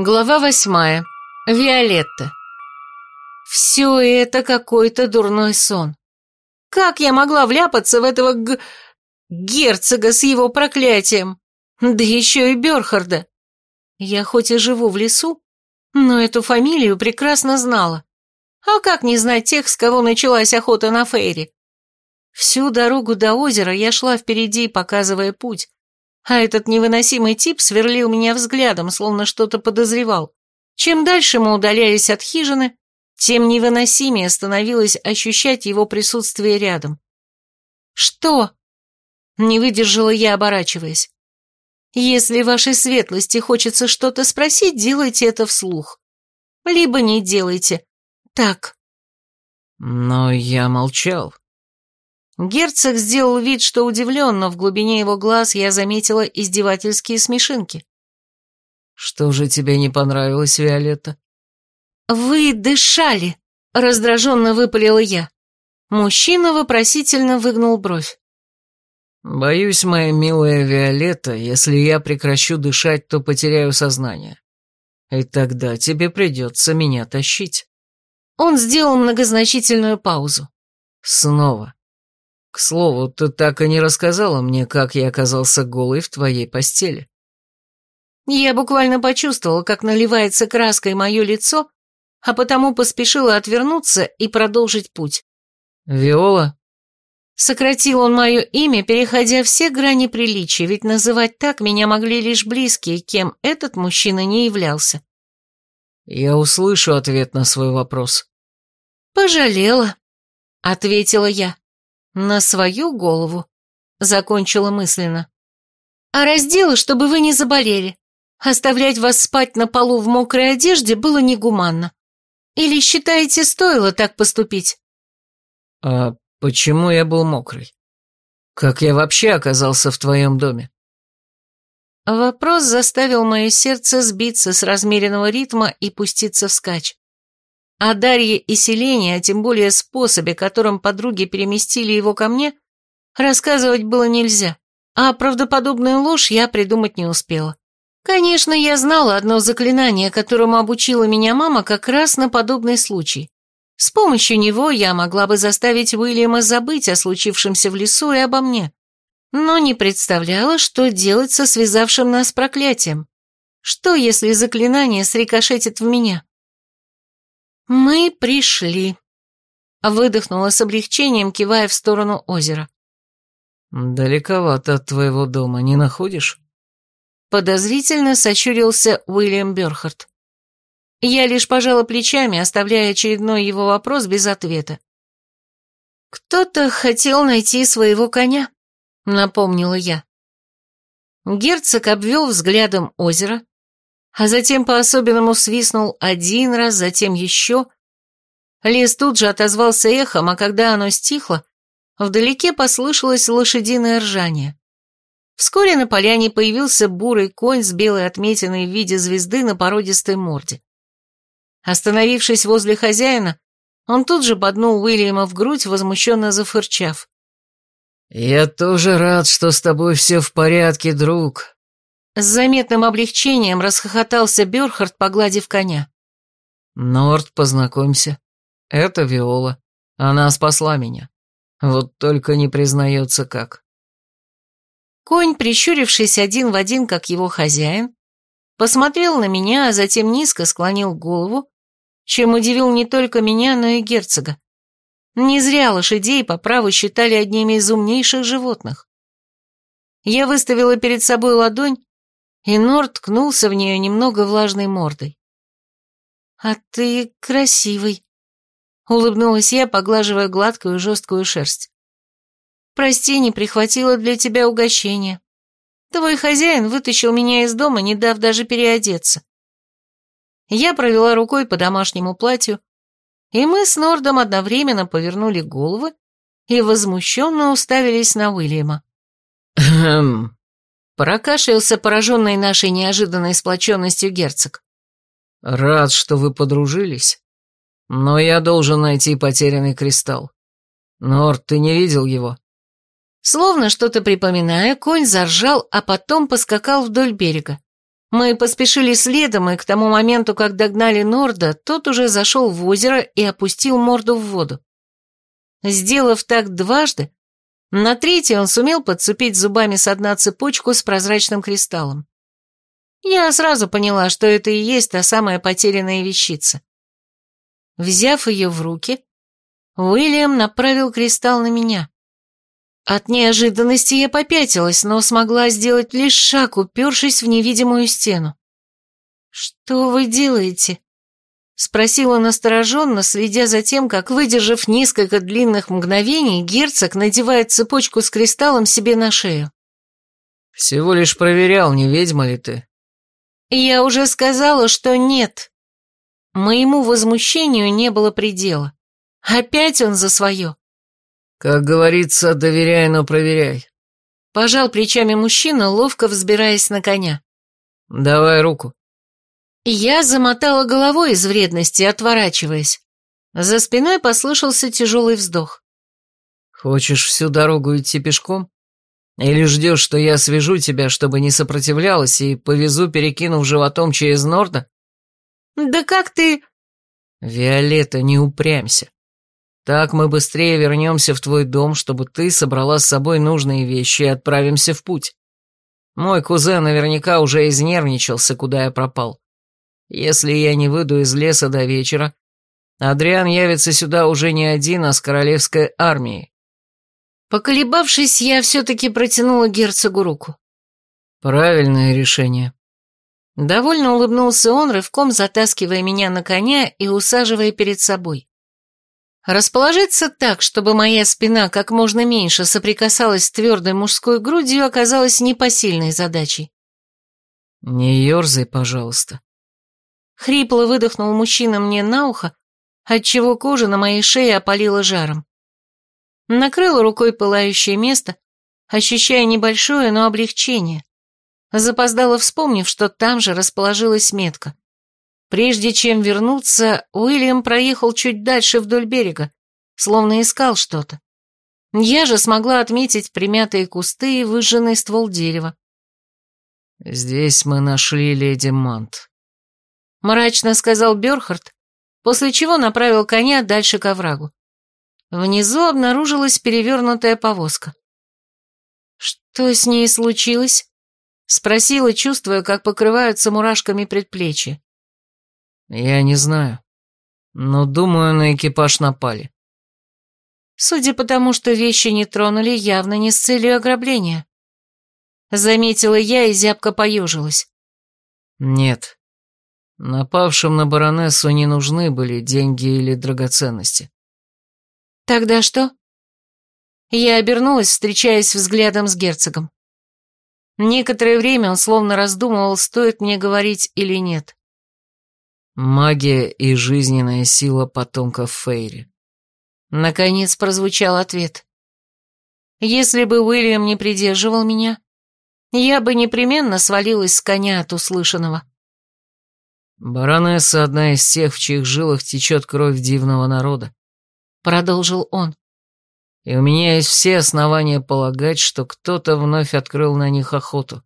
Глава восьмая. Виолетта. Все это какой-то дурной сон. Как я могла вляпаться в этого г... герцога с его проклятием? Да еще и Берхарда. Я хоть и живу в лесу, но эту фамилию прекрасно знала. А как не знать тех, с кого началась охота на Фейри? Всю дорогу до озера я шла впереди, показывая путь, а этот невыносимый тип сверлил меня взглядом, словно что-то подозревал. Чем дальше мы удалялись от хижины, тем невыносимее становилось ощущать его присутствие рядом. «Что?» — не выдержала я, оборачиваясь. «Если вашей светлости хочется что-то спросить, делайте это вслух. Либо не делайте. Так». Но я молчал. Герцог сделал вид, что удивлен, но в глубине его глаз я заметила издевательские смешинки. «Что же тебе не понравилось, Виолетта?» «Вы дышали!» — раздраженно выпалила я. Мужчина вопросительно выгнул бровь. «Боюсь, моя милая Виолетта, если я прекращу дышать, то потеряю сознание. И тогда тебе придется меня тащить». Он сделал многозначительную паузу. «Снова. К слову, ты так и не рассказала мне, как я оказался голой в твоей постели. Я буквально почувствовала, как наливается краской мое лицо, а потому поспешила отвернуться и продолжить путь. «Виола?» Сократил он мое имя, переходя все грани приличия, ведь называть так меня могли лишь близкие, кем этот мужчина не являлся. «Я услышу ответ на свой вопрос». «Пожалела», — ответила я. На свою голову. Закончила мысленно. А раздела, чтобы вы не заболели. Оставлять вас спать на полу в мокрой одежде было негуманно. Или считаете, стоило так поступить? А почему я был мокрый? Как я вообще оказался в твоем доме? Вопрос заставил мое сердце сбиться с размеренного ритма и пуститься вскачь. О Дарье и Селене, а тем более способе, которым подруги переместили его ко мне, рассказывать было нельзя, а правдоподобную ложь я придумать не успела. Конечно, я знала одно заклинание, которому обучила меня мама как раз на подобный случай. С помощью него я могла бы заставить Уильяма забыть о случившемся в лесу и обо мне, но не представляла, что делать со связавшим нас проклятием. Что, если заклинание срикошетит в меня? «Мы пришли», — выдохнула с облегчением, кивая в сторону озера. «Далековато от твоего дома, не находишь?» Подозрительно сочурился Уильям Бёрхард. Я лишь пожала плечами, оставляя очередной его вопрос без ответа. «Кто-то хотел найти своего коня», — напомнила я. Герцог обвел взглядом озеро, а затем по-особенному свистнул один раз, затем еще. Лес тут же отозвался эхом, а когда оно стихло, вдалеке послышалось лошадиное ржание. Вскоре на поляне появился бурый конь с белой отметиной в виде звезды на породистой морде. Остановившись возле хозяина, он тут же боднул Уильяма в грудь, возмущенно зафырчав. «Я тоже рад, что с тобой все в порядке, друг», с заметным облегчением расхохотался Бёрхард, погладив коня. «Норд, познакомься. Это Виола. Она спасла меня. Вот только не признается как». Конь, прищурившись один в один, как его хозяин, посмотрел на меня, а затем низко склонил голову, чем удивил не только меня, но и герцога. Не зря лошадей по праву считали одними из умнейших животных. Я выставила перед собой ладонь и Нор ткнулся в нее немного влажной мордой. «А ты красивый», — улыбнулась я, поглаживая гладкую жесткую шерсть. «Прости, не прихватила для тебя угощения. Твой хозяин вытащил меня из дома, не дав даже переодеться». Я провела рукой по домашнему платью, и мы с Нордом одновременно повернули головы и возмущенно уставились на Уильяма. «Хм...» Прокашлялся пораженный нашей неожиданной сплоченностью герцог. «Рад, что вы подружились. Но я должен найти потерянный кристалл. Норд, ты не видел его?» Словно что-то припоминая, конь заржал, а потом поскакал вдоль берега. Мы поспешили следом, и к тому моменту, как догнали Норда, тот уже зашел в озеро и опустил морду в воду. Сделав так дважды, на третий он сумел подцепить зубами с дна цепочку с прозрачным кристаллом. Я сразу поняла, что это и есть та самая потерянная вещица. Взяв ее в руки, Уильям направил кристалл на меня. От неожиданности я попятилась, но смогла сделать лишь шаг, упершись в невидимую стену. «Что вы делаете?» — спросила настороженно, следя за тем, как, выдержав несколько длинных мгновений, герцог надевает цепочку с кристаллом себе на шею. «Всего лишь проверял, не ведьма ли ты?» «Я уже сказала, что нет». Моему возмущению не было предела. Опять он за свое. «Как говорится, доверяй, но проверяй». Пожал плечами мужчина, ловко взбираясь на коня. «Давай руку». Я замотала головой из вредности, отворачиваясь. За спиной послышался тяжелый вздох. «Хочешь всю дорогу идти пешком? Или ждешь, что я свяжу тебя, чтобы не сопротивлялась, и повезу, перекинув животом через Норда?» «Да как ты...» «Виолетта, не упрямься. Так мы быстрее вернемся в твой дом, чтобы ты собрала с собой нужные вещи и отправимся в путь. Мой кузен наверняка уже изнервничался, куда я пропал. Если я не выйду из леса до вечера, Адриан явится сюда уже не один, а с королевской армией. Поколебавшись, я все-таки протянула герцогу руку. Правильное решение. Довольно улыбнулся он, рывком затаскивая меня на коня и усаживая перед собой. Расположиться так, чтобы моя спина как можно меньше соприкасалась с твердой мужской грудью, оказалось непосильной задачей. «Не ерзай, пожалуйста». Хрипло выдохнул мужчина мне на ухо, отчего кожа на моей шее опалила жаром. Накрыла рукой пылающее место, ощущая небольшое, но облегчение. Запоздала, вспомнив, что там же расположилась метка. Прежде чем вернуться, Уильям проехал чуть дальше вдоль берега, словно искал что-то. Я же смогла отметить примятые кусты и выжженный ствол дерева. «Здесь мы нашли леди Мант», — мрачно сказал Бёрхард, после чего направил коня дальше к оврагу. Внизу обнаружилась перевернутая повозка. «Что с ней случилось?» — спросила, чувствуя, как покрываются мурашками предплечья. «Я не знаю. Но, думаю, на экипаж напали». Судя по тому, что вещи не тронули, явно не с целью ограбления. Заметила я и зябко поежилась. Нет. Напавшим на баронессу не нужны были деньги или драгоценности. Тогда что? Я обернулась, встречаясь взглядом с герцогом. Некоторое время он словно раздумывал, стоит мне говорить или нет. Магия и жизненная сила потомков Фейри. Наконец прозвучал ответ. Если бы Уильям не придерживал меня, я бы непременно свалилась с коня от услышанного. «Баронесса одна из тех, в чьих жилах течет кровь дивного народа», — продолжил он. «И у меня есть все основания полагать, что кто-то вновь открыл на них охоту.